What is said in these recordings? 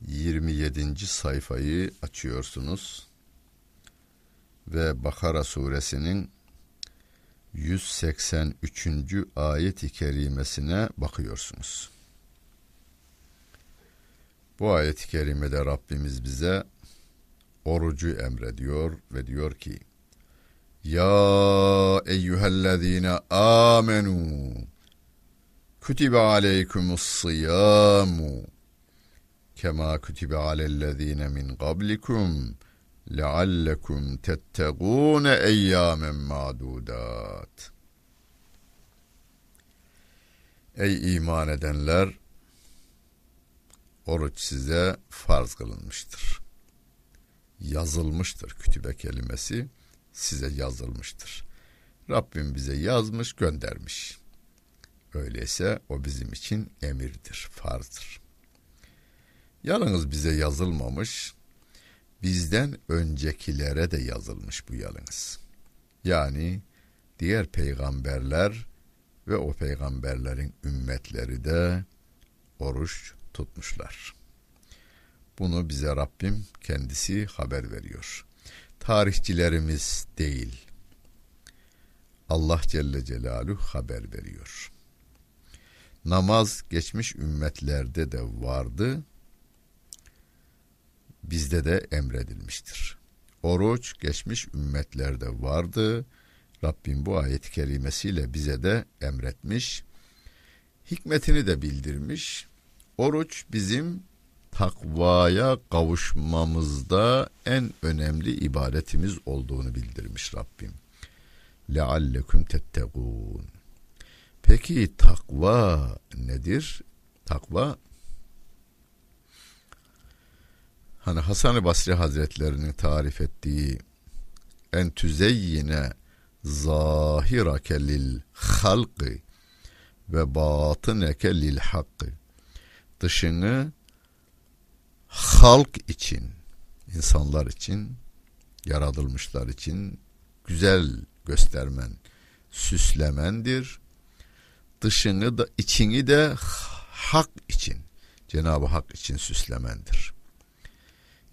27. sayfayı açıyorsunuz ve Bakara suresinin 183. ayet-i kerimesine bakıyorsunuz. Bu ayet-i kerimede Rabbimiz bize orucu emrediyor ve diyor ki Ya eyyühellezine amenu Kütübe aleykumus siyamu kema kütübe alellezine min qablikum leallekum tettegûne eyyâmen ma'dudat. Ey iman edenler! Oruç size farz kılınmıştır. Yazılmıştır kütübe kelimesi size yazılmıştır. Rabbim bize yazmış göndermiş. Öyleyse o bizim için emirdir, farzdır. Yalnız bize yazılmamış, bizden öncekilere de yazılmış bu yalnız. Yani diğer peygamberler ve o peygamberlerin ümmetleri de oruç tutmuşlar. Bunu bize Rabbim kendisi haber veriyor. Tarihçilerimiz değil. Allah Celle Celaluhu haber veriyor. Namaz geçmiş ümmetlerde de vardı. Bizde de emredilmiştir. Oruç geçmiş ümmetlerde vardı. Rabbim bu ayet-i kerimesiyle bize de emretmiş. Hikmetini de bildirmiş. Oruç bizim takvaya kavuşmamızda en önemli ibadetimiz olduğunu bildirmiş Rabbim. Leallekum tettegûn. Peki takva nedir? Takva hani Hasan-ı Basri Hazretlerinin tarif ettiği en tüzeyyine zahirake lil halkı ve batıneke lil hakkı dışını halk için insanlar için yaratılmışlar için güzel göstermen süslemendir dışını da içini de hak için Cenab-ı Hak için süslemendir.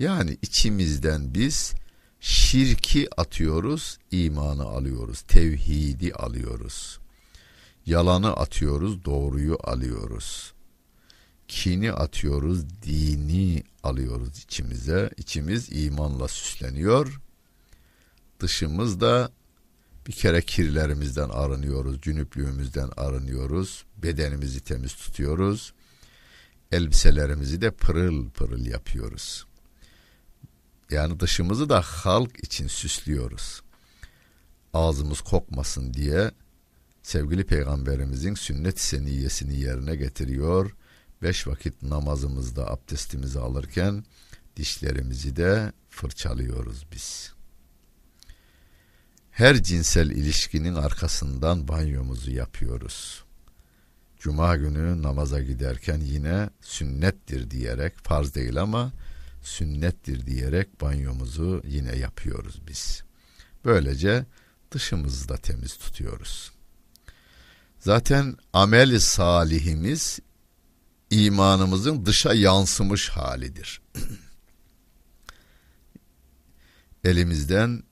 Yani içimizden biz şirki atıyoruz, imanı alıyoruz, tevhidi alıyoruz. Yalanı atıyoruz, doğruyu alıyoruz. Kini atıyoruz, dini alıyoruz içimize. İçimiz imanla süsleniyor. Dışımız da bir kere kirlerimizden arınıyoruz, cünüplüğümüzden arınıyoruz, bedenimizi temiz tutuyoruz, elbiselerimizi de pırıl pırıl yapıyoruz. Yani dışımızı da halk için süslüyoruz. Ağzımız kokmasın diye sevgili peygamberimizin sünnet-i seniyesini yerine getiriyor. Beş vakit namazımızda abdestimizi alırken dişlerimizi de fırçalıyoruz biz.'' her cinsel ilişkinin arkasından banyomuzu yapıyoruz. Cuma günü namaza giderken yine sünnettir diyerek, farz değil ama sünnettir diyerek banyomuzu yine yapıyoruz biz. Böylece dışımızı da temiz tutuyoruz. Zaten amel salihimiz imanımızın dışa yansımış halidir. Elimizden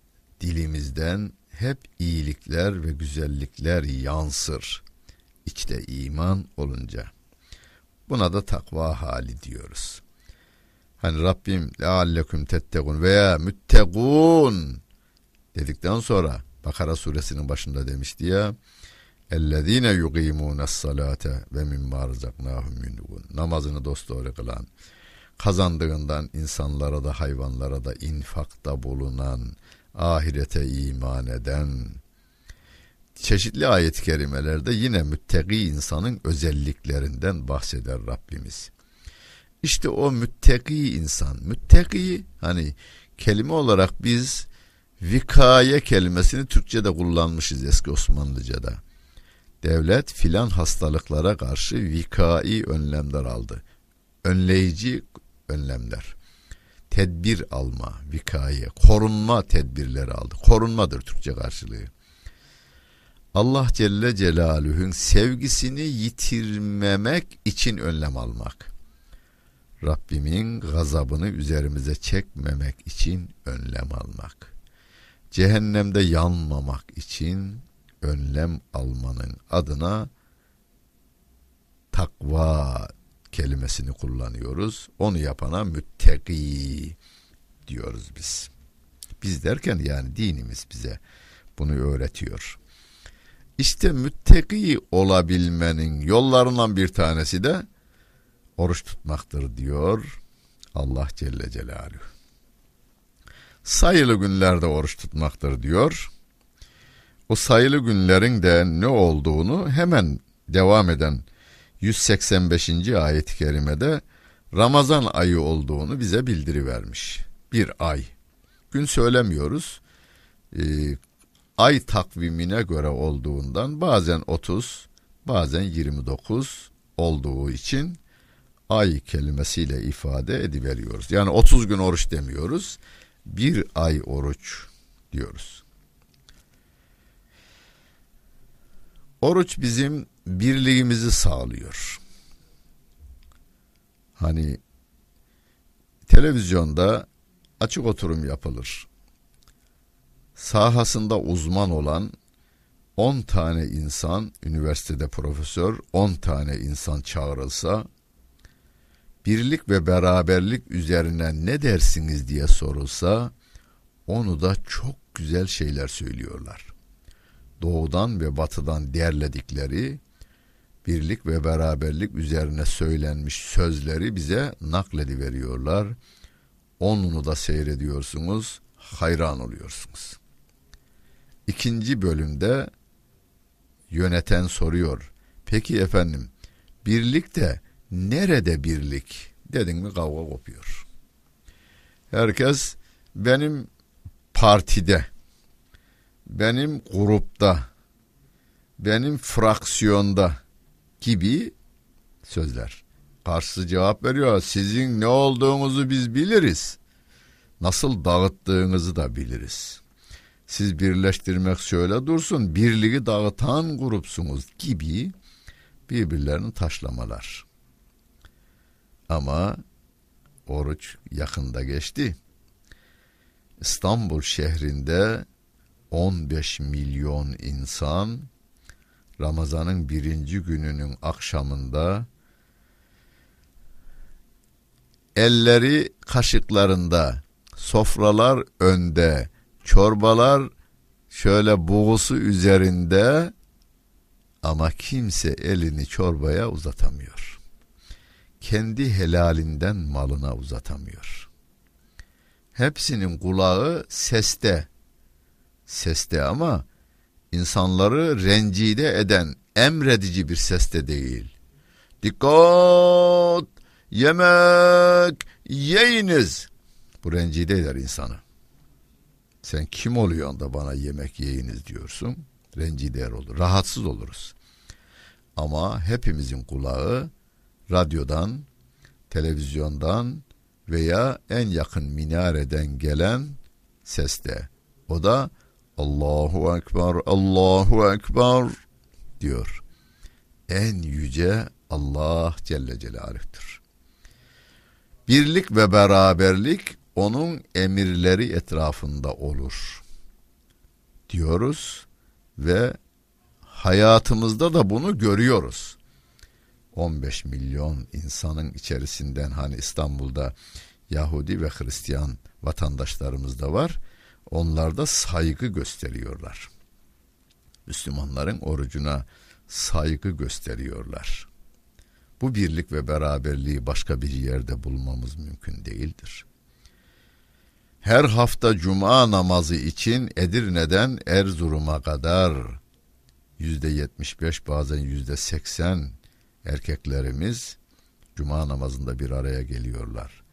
dilimizden hep iyilikler ve güzellikler yansır. İçte iman olunca. Buna da takva hali diyoruz. Hani Rabbim leallekum tettegun veya müttegun dedikten sonra Bakara suresinin başında demişti ya ellezine yuqimûnes salate ve mimma rızaknâhum yunfukun namazını dosdoğru kılan kazandığından insanlara da hayvanlara da infakta bulunan ahirete iman eden çeşitli ayet-i kerimelerde yine müttegi insanın özelliklerinden bahseder Rabbimiz. İşte o müttaki insan. Müttaki hani kelime olarak biz vikaye kelimesini Türkçe'de kullanmışız eski Osmanlıca'da. Devlet filan hastalıklara karşı vikai önlemler aldı. Önleyici önlemler. Tedbir alma, vikaye, korunma tedbirleri aldı. Korunmadır Türkçe karşılığı. Allah Celle Celaluhu'nun sevgisini yitirmemek için önlem almak. Rabbimin gazabını üzerimize çekmemek için önlem almak. Cehennemde yanmamak için önlem almanın adına takva kelimesini kullanıyoruz. Onu yapana müttaki diyoruz biz. Biz derken yani dinimiz bize bunu öğretiyor. İşte müttaki olabilmenin yollarından bir tanesi de oruç tutmaktır diyor Allah Celle Celaluhu. Sayılı günlerde oruç tutmaktır diyor. O sayılı günlerin de ne olduğunu hemen devam eden 185. ayet-i kerimede Ramazan ayı olduğunu bize bildiri vermiş. Bir ay. Gün söylemiyoruz. Ee, ay takvimine göre olduğundan bazen 30, bazen 29 olduğu için ay kelimesiyle ifade ediveriyoruz. Yani 30 gün oruç demiyoruz. Bir ay oruç diyoruz. Oruç bizim birliğimizi sağlıyor. Hani televizyonda açık oturum yapılır. Sahasında uzman olan 10 tane insan, üniversitede profesör 10 tane insan çağrılsa birlik ve beraberlik üzerine ne dersiniz diye sorulsa onu da çok güzel şeyler söylüyorlar. Doğudan ve batıdan derledikleri birlik ve beraberlik üzerine söylenmiş sözleri bize nakledi veriyorlar. Onunu da seyrediyorsunuz, hayran oluyorsunuz. İkinci bölümde yöneten soruyor. Peki efendim, birlik de nerede birlik? Dedin mi kavga kopuyor. Herkes benim partide, benim grupta, benim fraksiyonda gibi sözler. Karşı cevap veriyor. Sizin ne olduğunuzu biz biliriz. Nasıl dağıttığınızı da biliriz. Siz birleştirmek şöyle dursun. Birliği dağıtan grupsunuz gibi birbirlerini taşlamalar. Ama oruç yakında geçti. İstanbul şehrinde 15 milyon insan Ramazan'ın birinci gününün akşamında elleri kaşıklarında, sofralar önde, çorbalar şöyle buğusu üzerinde ama kimse elini çorbaya uzatamıyor. Kendi helalinden malına uzatamıyor. Hepsinin kulağı seste. Seste ama insanları rencide eden emredici bir seste değil. Dikkat! Yemek yiyiniz. Bu rencide eder insanı. Sen kim oluyorsun da bana yemek yiyiniz diyorsun? Rencide olur. Rahatsız oluruz. Ama hepimizin kulağı radyodan, televizyondan veya en yakın minareden gelen seste. O da Allahu Ekber, Allahu Ekber diyor. En yüce Allah Celle Celaluh'tür. Birlik ve beraberlik onun emirleri etrafında olur diyoruz ve hayatımızda da bunu görüyoruz. 15 milyon insanın içerisinden hani İstanbul'da Yahudi ve Hristiyan vatandaşlarımız da var. Onlar da saygı gösteriyorlar. Müslümanların orucuna saygı gösteriyorlar. Bu birlik ve beraberliği başka bir yerde bulmamız mümkün değildir. Her hafta cuma namazı için Edirne'den Erzurum'a kadar yüzde yetmiş beş bazen yüzde seksen erkeklerimiz cuma namazında bir araya geliyorlar.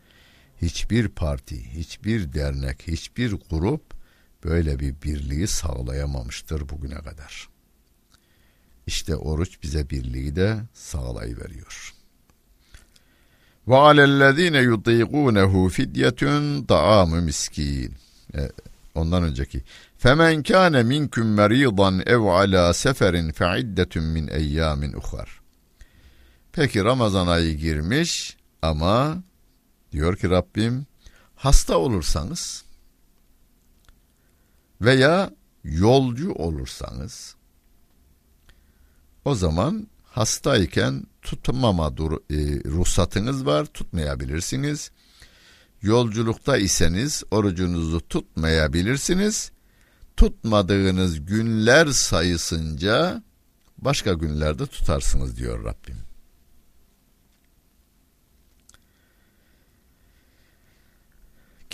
Hiçbir parti, hiçbir dernek, hiçbir grup böyle bir birliği sağlayamamıştır bugüne kadar. İşte oruç bize birliği de sağlayıveriyor. Ve alellezine yudîgûnehu fidyetun ta'amu miskin. E, ondan önceki. Femen kâne minkum meridan ev ala seferin fe iddetun min eyyamin uhar. Peki Ramazan ayı girmiş ama diyor ki Rabbim hasta olursanız veya yolcu olursanız o zaman hastayken tutmama dur, e, ruhsatınız var tutmayabilirsiniz. Yolculukta iseniz orucunuzu tutmayabilirsiniz. Tutmadığınız günler sayısınca başka günlerde tutarsınız diyor Rabbim.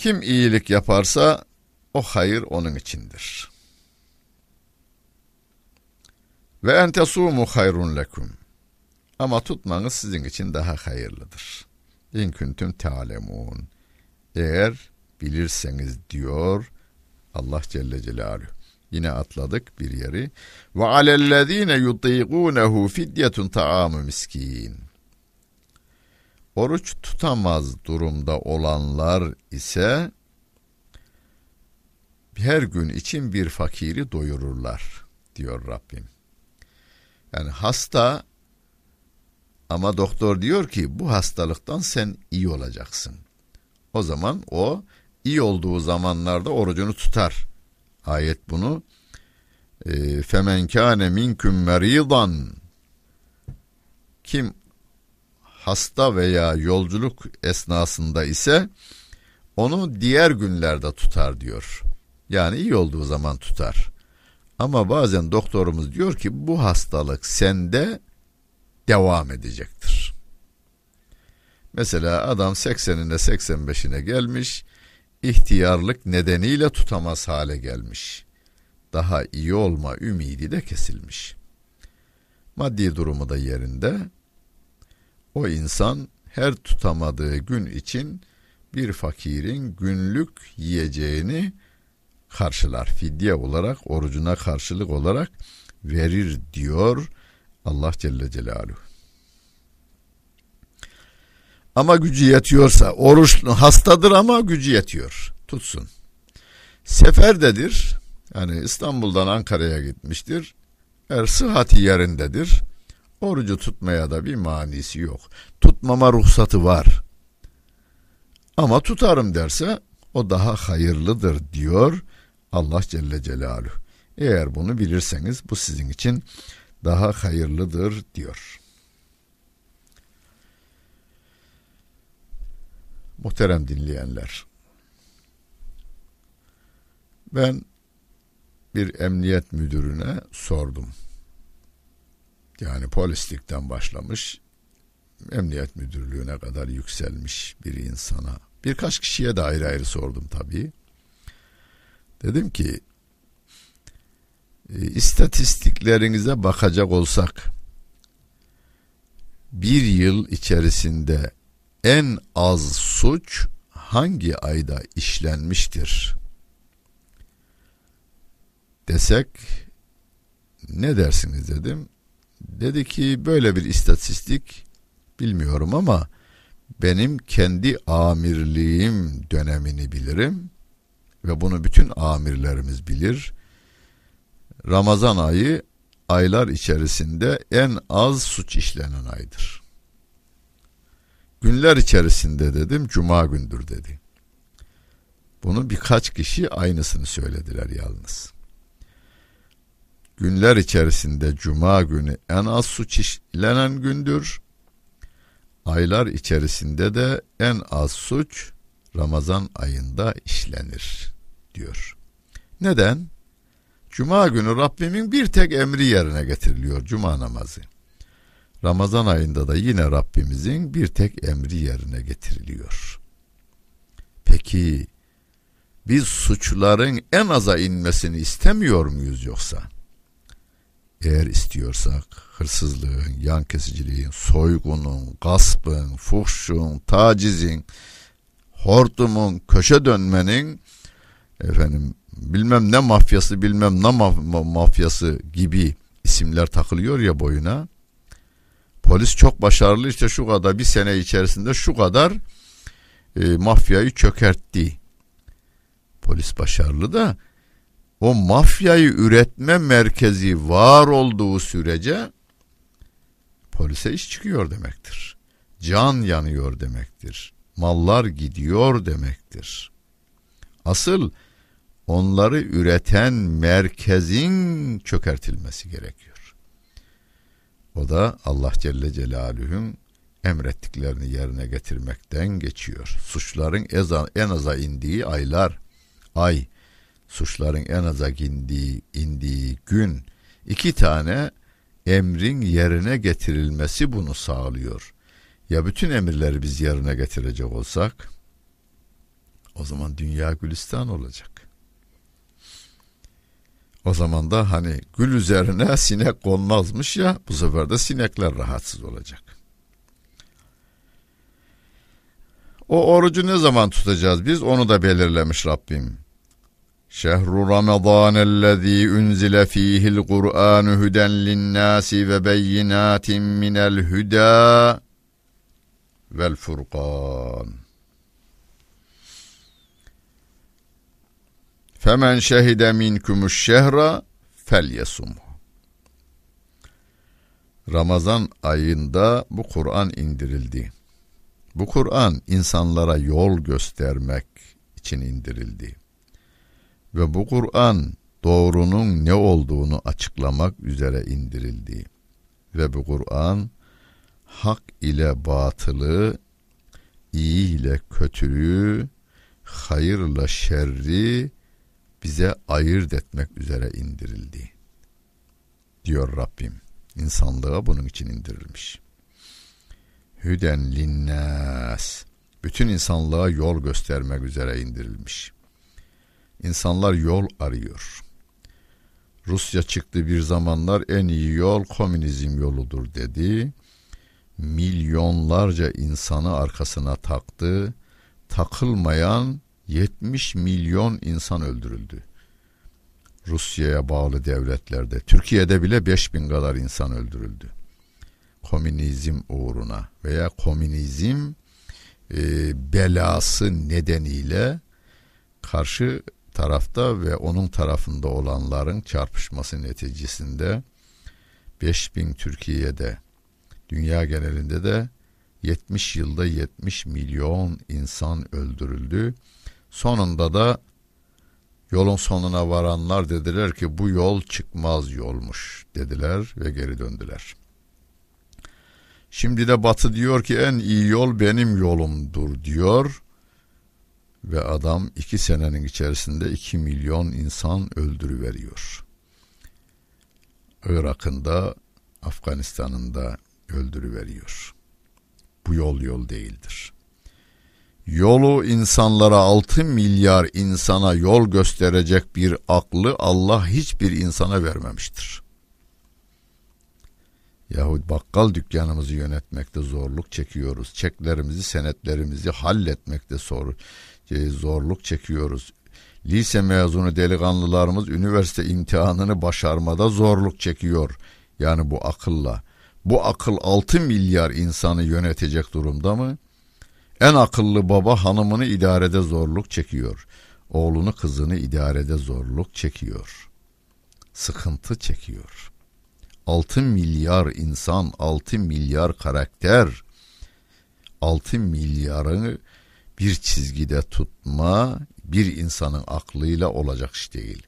Kim iyilik yaparsa o hayır onun içindir. Ve entesumu hayrun lekum. Ama tutmanız sizin için daha hayırlıdır. İn kuntum ta'lemun. Eğer bilirseniz diyor Allah Celle Celaluhu. Yine atladık bir yeri. Ve alellezine yutiqunehu fidyetun ta'amu miskin. Oruç tutamaz durumda olanlar ise her gün için bir fakiri doyururlar diyor Rabbim. Yani hasta ama doktor diyor ki bu hastalıktan sen iyi olacaksın. O zaman o iyi olduğu zamanlarda orucunu tutar. Ayet bunu e, femen kâne minkum meridan kim hasta veya yolculuk esnasında ise onu diğer günlerde tutar diyor. Yani iyi olduğu zaman tutar. Ama bazen doktorumuz diyor ki bu hastalık sende devam edecektir. Mesela adam 80'ine 85'ine gelmiş, ihtiyarlık nedeniyle tutamaz hale gelmiş. Daha iyi olma ümidi de kesilmiş. Maddi durumu da yerinde. O insan her tutamadığı gün için bir fakirin günlük yiyeceğini karşılar. Fidye olarak, orucuna karşılık olarak verir diyor Allah Celle Celaluhu. Ama gücü yetiyorsa, oruç hastadır ama gücü yetiyor. Tutsun. Seferdedir. Yani İstanbul'dan Ankara'ya gitmiştir. Eğer sıhhati yerindedir. Orucu tutmaya da bir manisi yok. Tutmama ruhsatı var. Ama tutarım derse o daha hayırlıdır diyor Allah Celle Celaluhu. Eğer bunu bilirseniz bu sizin için daha hayırlıdır diyor. Muhterem dinleyenler. Ben bir emniyet müdürüne sordum. Yani polislikten başlamış, emniyet müdürlüğüne kadar yükselmiş bir insana. Birkaç kişiye de ayrı ayrı sordum tabii. Dedim ki e, istatistiklerinize bakacak olsak bir yıl içerisinde en az suç hangi ayda işlenmiştir desek ne dersiniz dedim. Dedi ki böyle bir istatistik bilmiyorum ama benim kendi amirliğim dönemini bilirim ve bunu bütün amirlerimiz bilir. Ramazan ayı aylar içerisinde en az suç işlenen aydır. Günler içerisinde dedim cuma gündür dedi. Bunu birkaç kişi aynısını söylediler yalnız. Günler içerisinde cuma günü en az suç işlenen gündür. Aylar içerisinde de en az suç Ramazan ayında işlenir diyor. Neden? Cuma günü Rabbimin bir tek emri yerine getiriliyor cuma namazı. Ramazan ayında da yine Rabbimizin bir tek emri yerine getiriliyor. Peki biz suçların en aza inmesini istemiyor muyuz yoksa? Eğer istiyorsak hırsızlığın, yan kesiciliğin, soygunun, gaspın, fuhşun, tacizin, hortumun, köşe dönmenin efendim bilmem ne mafyası bilmem ne maf- mafyası gibi isimler takılıyor ya boyuna. Polis çok başarılı işte şu kadar bir sene içerisinde şu kadar e, mafyayı çökertti. Polis başarılı da o mafyayı üretme merkezi var olduğu sürece polise iş çıkıyor demektir. Can yanıyor demektir. Mallar gidiyor demektir. Asıl onları üreten merkezin çökertilmesi gerekiyor. O da Allah Celle Celaluhu'nun emrettiklerini yerine getirmekten geçiyor. Suçların en aza indiği aylar, ay, suçların en aza indiği, indiği gün iki tane emrin yerine getirilmesi bunu sağlıyor. Ya bütün emirleri biz yerine getirecek olsak o zaman dünya gülistan olacak. O zaman da hani gül üzerine sinek konmazmış ya bu sefer de sinekler rahatsız olacak. O orucu ne zaman tutacağız biz onu da belirlemiş Rabbim. Şehru Ramazan ellezî unzile fîhil Kur'an huden linnâsi ve beyinatin minel hüdâ vel furqan. Femen şehide minkumuş şehra felyesum. Ramazan ayında bu Kur'an indirildi. Bu Kur'an insanlara yol göstermek için indirildi. Ve bu Kur'an doğrunun ne olduğunu açıklamak üzere indirildi. Ve bu Kur'an hak ile batılı, iyi ile kötülüğü, hayırla şerri bize ayırt etmek üzere indirildi. Diyor Rabbim. İnsanlığa bunun için indirilmiş. Hüden linnas. Bütün insanlığa yol göstermek üzere indirilmiş. İnsanlar yol arıyor. Rusya çıktı bir zamanlar en iyi yol komünizm yoludur dedi. Milyonlarca insanı arkasına taktı. Takılmayan 70 milyon insan öldürüldü. Rusya'ya bağlı devletlerde, Türkiye'de bile 5000 kadar insan öldürüldü. Komünizm uğruna veya komünizm e, belası nedeniyle karşı tarafta ve onun tarafında olanların çarpışması neticesinde 5000 Türkiye'de dünya genelinde de 70 yılda 70 milyon insan öldürüldü. Sonunda da yolun sonuna varanlar dediler ki bu yol çıkmaz yolmuş dediler ve geri döndüler. Şimdi de Batı diyor ki en iyi yol benim yolumdur diyor ve adam iki senenin içerisinde iki milyon insan öldürüveriyor. Irak'ın da Afganistan'ın da öldürüveriyor. Bu yol yol değildir. Yolu insanlara altı milyar insana yol gösterecek bir aklı Allah hiçbir insana vermemiştir. Yahut bakkal dükkanımızı yönetmekte zorluk çekiyoruz. Çeklerimizi, senetlerimizi halletmekte zor, e, zorluk çekiyoruz. Lise mezunu delikanlılarımız üniversite imtihanını başarmada zorluk çekiyor. Yani bu akılla. Bu akıl 6 milyar insanı yönetecek durumda mı? En akıllı baba hanımını idarede zorluk çekiyor. Oğlunu kızını idarede zorluk çekiyor. Sıkıntı çekiyor. 6 milyar insan, 6 milyar karakter, 6 milyarını bir çizgide tutma bir insanın aklıyla olacak iş değil.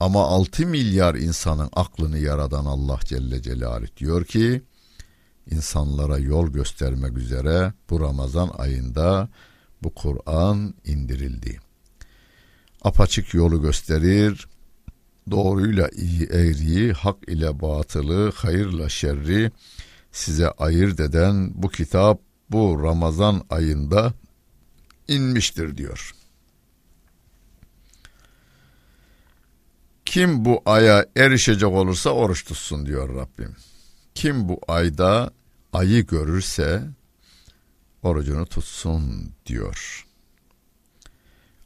Ama 6 milyar insanın aklını yaradan Allah Celle Celaluhu diyor ki insanlara yol göstermek üzere bu Ramazan ayında bu Kur'an indirildi. Apaçık yolu gösterir, doğruyla iyi eğriyi, hak ile batılı, hayırla şerri size ayırt eden bu kitap bu Ramazan ayında inmiştir diyor. Kim bu aya erişecek olursa oruç tutsun diyor Rabbim. Kim bu ayda ayı görürse orucunu tutsun diyor.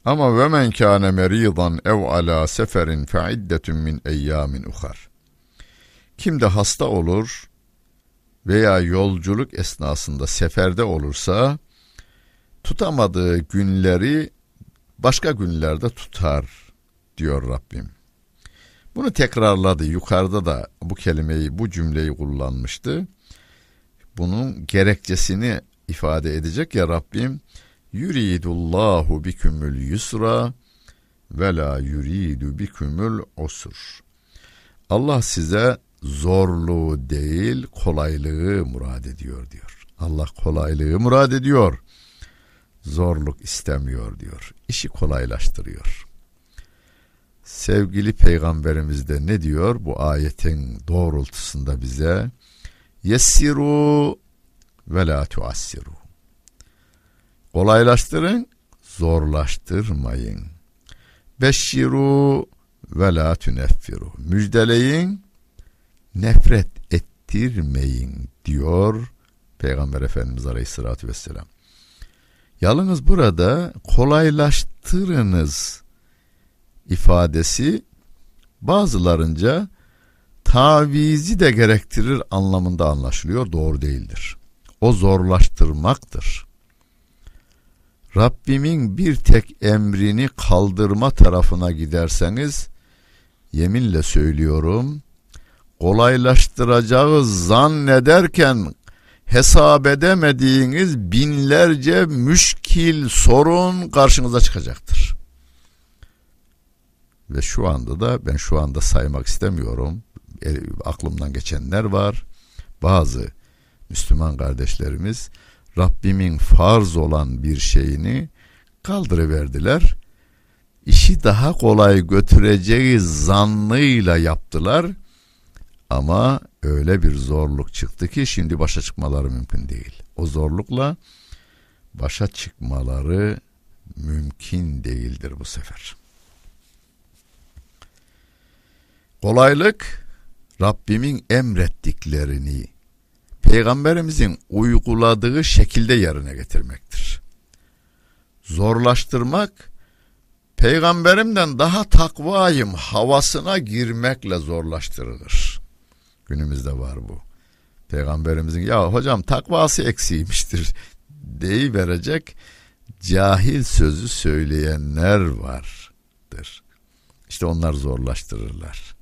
Ama ve men kâne meridan ev ala seferin fe iddetun min eyyamin uhar. Kim de hasta olur veya yolculuk esnasında seferde olursa tutamadığı günleri başka günlerde tutar diyor Rabbim. Bunu tekrarladı. Yukarıda da bu kelimeyi, bu cümleyi kullanmıştı. Bunun gerekçesini ifade edecek ya Rabbim. Yuridullahu bikümül yusra ve la yuridu bikümül usur. Allah size zorluğu değil kolaylığı murad ediyor diyor. Allah kolaylığı murad ediyor. Zorluk istemiyor diyor. İşi kolaylaştırıyor. Sevgili peygamberimiz de ne diyor bu ayetin doğrultusunda bize? Yessiru ve la tuassiru. Kolaylaştırın, zorlaştırmayın. Beşşiru ve la tüneffiru. Müjdeleyin, nefret ettirmeyin diyor Peygamber Efendimiz Aleyhisselatü Vesselam. Yalnız burada kolaylaştırınız ifadesi bazılarınca tavizi de gerektirir anlamında anlaşılıyor. Doğru değildir. O zorlaştırmaktır. Rabbimin bir tek emrini kaldırma tarafına giderseniz yeminle söylüyorum kolaylaştıracağı zannederken hesap edemediğiniz binlerce müşkil sorun karşınıza çıkacaktır. Ve şu anda da ben şu anda saymak istemiyorum. E, aklımdan geçenler var. Bazı Müslüman kardeşlerimiz Rabbimin farz olan bir şeyini kaldırıverdiler. İşi daha kolay götüreceği zannıyla yaptılar. Ama öyle bir zorluk çıktı ki şimdi başa çıkmaları mümkün değil. O zorlukla başa çıkmaları mümkün değildir bu sefer. Kolaylık Rabbimin emrettiklerini peygamberimizin uyguladığı şekilde yerine getirmektir. Zorlaştırmak peygamberimden daha takvayım havasına girmekle zorlaştırılır. Günümüzde var bu. Peygamberimizin ya hocam takvası eksiymiştir deyi verecek cahil sözü söyleyenler vardır. İşte onlar zorlaştırırlar.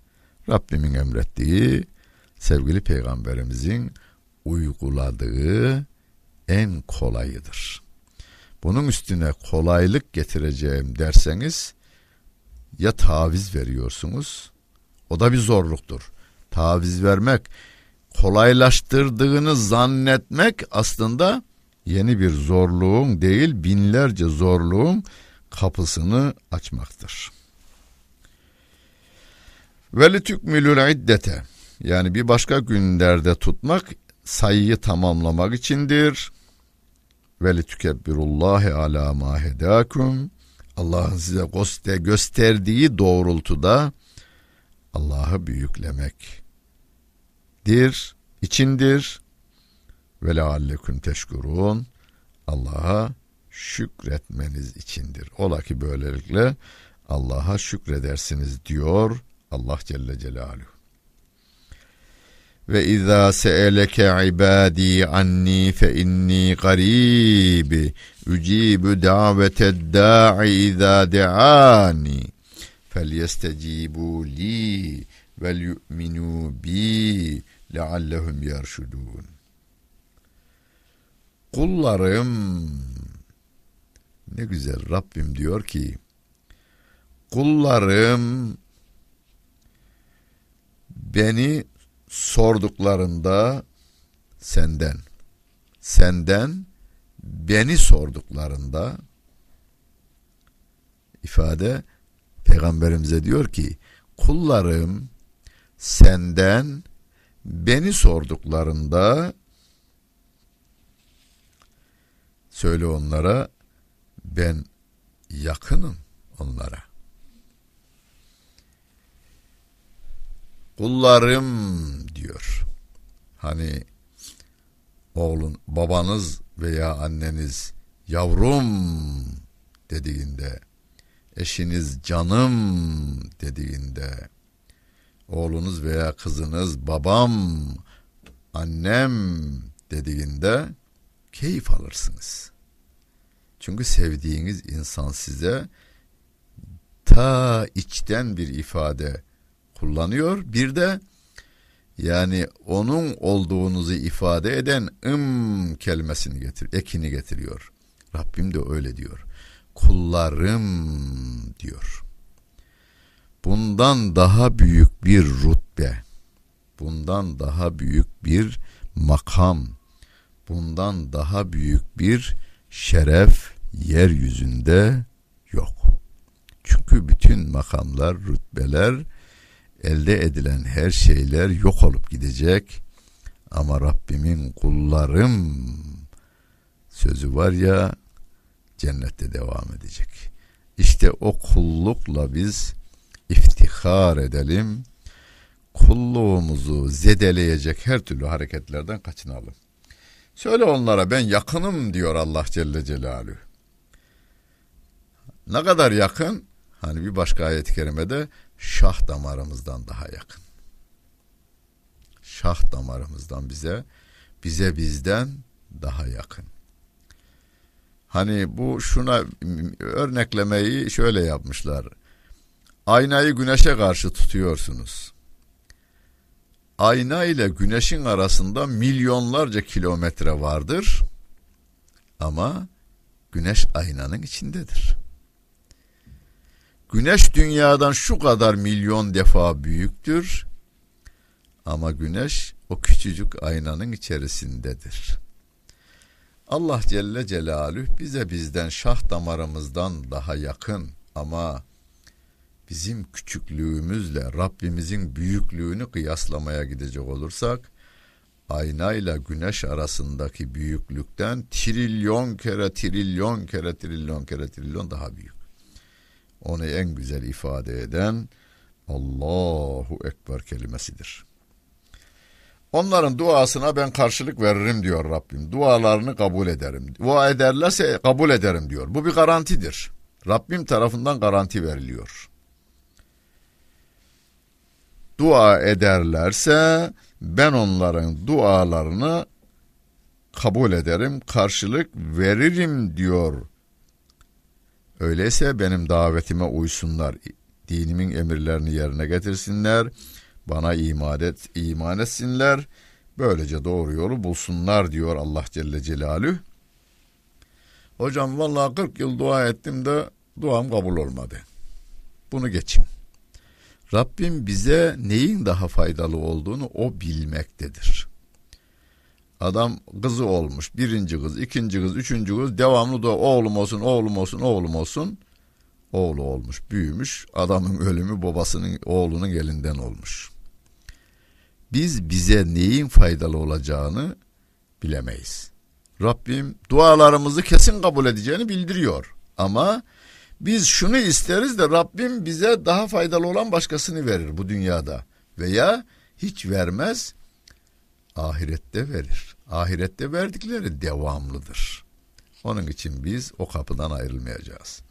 Rabbimin emrettiği sevgili peygamberimizin uyguladığı en kolayıdır. Bunun üstüne kolaylık getireceğim derseniz ya taviz veriyorsunuz o da bir zorluktur. Taviz vermek kolaylaştırdığını zannetmek aslında yeni bir zorluğun değil binlerce zorluğun kapısını açmaktır. Ve tükmülül iddete yani bir başka günlerde tutmak sayıyı tamamlamak içindir. Ve tükebbirullahi ala ma hedakum Allah'ın size gösterdiği doğrultuda Allah'ı büyüklemektir, içindir. Ve leallekum teşkurun Allah'a şükretmeniz içindir. Ola ki böylelikle Allah'a şükredersiniz diyor Allah Celle Celaluhu. Ve izâ se'eleke ibâdî anni fe inni garîb ücîbü daveted dâ'i izâ de'âni felyestecîbû lî vel yu'minû bî leallehum yerşudûn. Kullarım ne güzel Rabbim diyor ki kullarım beni sorduklarında senden senden beni sorduklarında ifade peygamberimize diyor ki kullarım senden beni sorduklarında söyle onlara ben yakınım onlara. Kullarım diyor. Hani oğlun babanız veya anneniz yavrum dediğinde eşiniz canım dediğinde oğlunuz veya kızınız babam annem dediğinde keyif alırsınız. Çünkü sevdiğiniz insan size ta içten bir ifade kullanıyor. Bir de yani onun olduğunuzu ifade eden ım kelimesini getir, ekini getiriyor. Rabbim de öyle diyor. Kullarım diyor. Bundan daha büyük bir rutbe, bundan daha büyük bir makam, bundan daha büyük bir şeref yeryüzünde yok. Çünkü bütün makamlar, rütbeler, elde edilen her şeyler yok olup gidecek. Ama Rabbimin kullarım sözü var ya cennette devam edecek. İşte o kullukla biz iftihar edelim. Kulluğumuzu zedeleyecek her türlü hareketlerden kaçınalım. Söyle onlara ben yakınım diyor Allah Celle Celaluhu. Ne kadar yakın? Hani bir başka ayet-i kerimede şah damarımızdan daha yakın. Şah damarımızdan bize, bize bizden daha yakın. Hani bu şuna örneklemeyi şöyle yapmışlar. Aynayı güneşe karşı tutuyorsunuz. Ayna ile güneşin arasında milyonlarca kilometre vardır. Ama güneş aynanın içindedir. Güneş dünyadan şu kadar milyon defa büyüktür. Ama güneş o küçücük aynanın içerisindedir. Allah Celle Celaluhu bize bizden şah damarımızdan daha yakın ama bizim küçüklüğümüzle Rabbimizin büyüklüğünü kıyaslamaya gidecek olursak aynayla güneş arasındaki büyüklükten trilyon kere trilyon kere trilyon kere trilyon daha büyük. Onu en güzel ifade eden Allahu Ekber kelimesidir. Onların duasına ben karşılık veririm diyor Rabbim. Dualarını kabul ederim. Dua ederlerse kabul ederim diyor. Bu bir garantidir. Rabbim tarafından garanti veriliyor. Dua ederlerse ben onların dualarını kabul ederim, karşılık veririm diyor. Öyleyse benim davetime uysunlar, dinimin emirlerini yerine getirsinler, bana iman, et, iman etsinler, böylece doğru yolu bulsunlar diyor Allah Celle Celaluhu. Hocam vallahi 40 yıl dua ettim de duam kabul olmadı. Bunu geçin. Rabbim bize neyin daha faydalı olduğunu o bilmektedir. Adam kızı olmuş. Birinci kız, ikinci kız, üçüncü kız. Devamlı da oğlum olsun, oğlum olsun, oğlum olsun. Oğlu olmuş, büyümüş. Adamın ölümü babasının, oğlunun elinden olmuş. Biz bize neyin faydalı olacağını bilemeyiz. Rabbim dualarımızı kesin kabul edeceğini bildiriyor. Ama biz şunu isteriz de Rabbim bize daha faydalı olan başkasını verir bu dünyada. Veya hiç vermez, ahirette verir. Ahirette verdikleri devamlıdır. Onun için biz o kapıdan ayrılmayacağız.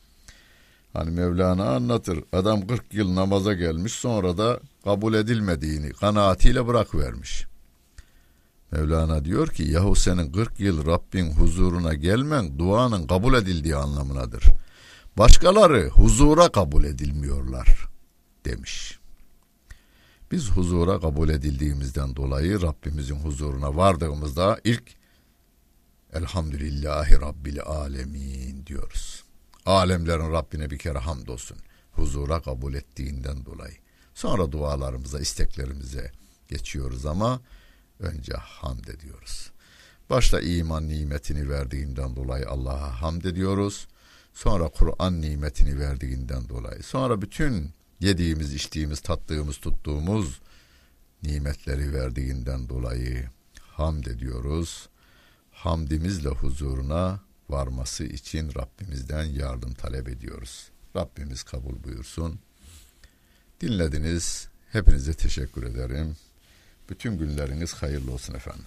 Hani Mevlana anlatır. Adam 40 yıl namaza gelmiş sonra da kabul edilmediğini kanaatiyle bırakıvermiş. Mevlana diyor ki yahu senin 40 yıl Rabbin huzuruna gelmen duanın kabul edildiği anlamınadır.'' Başkaları huzura kabul edilmiyorlar demiş. Biz huzura kabul edildiğimizden dolayı Rabbimizin huzuruna vardığımızda ilk Elhamdülillahi Rabbil Alemin diyoruz. Alemlerin Rabbine bir kere hamdolsun. Huzura kabul ettiğinden dolayı. Sonra dualarımıza, isteklerimize geçiyoruz ama önce hamd ediyoruz. Başta iman nimetini verdiğinden dolayı Allah'a hamd ediyoruz. Sonra Kur'an nimetini verdiğinden dolayı. Sonra bütün yediğimiz, içtiğimiz, tattığımız, tuttuğumuz nimetleri verdiğinden dolayı hamd ediyoruz. Hamdimizle huzuruna varması için Rabbimizden yardım talep ediyoruz. Rabbimiz kabul buyursun. Dinlediniz. Hepinize teşekkür ederim. Bütün günleriniz hayırlı olsun efendim.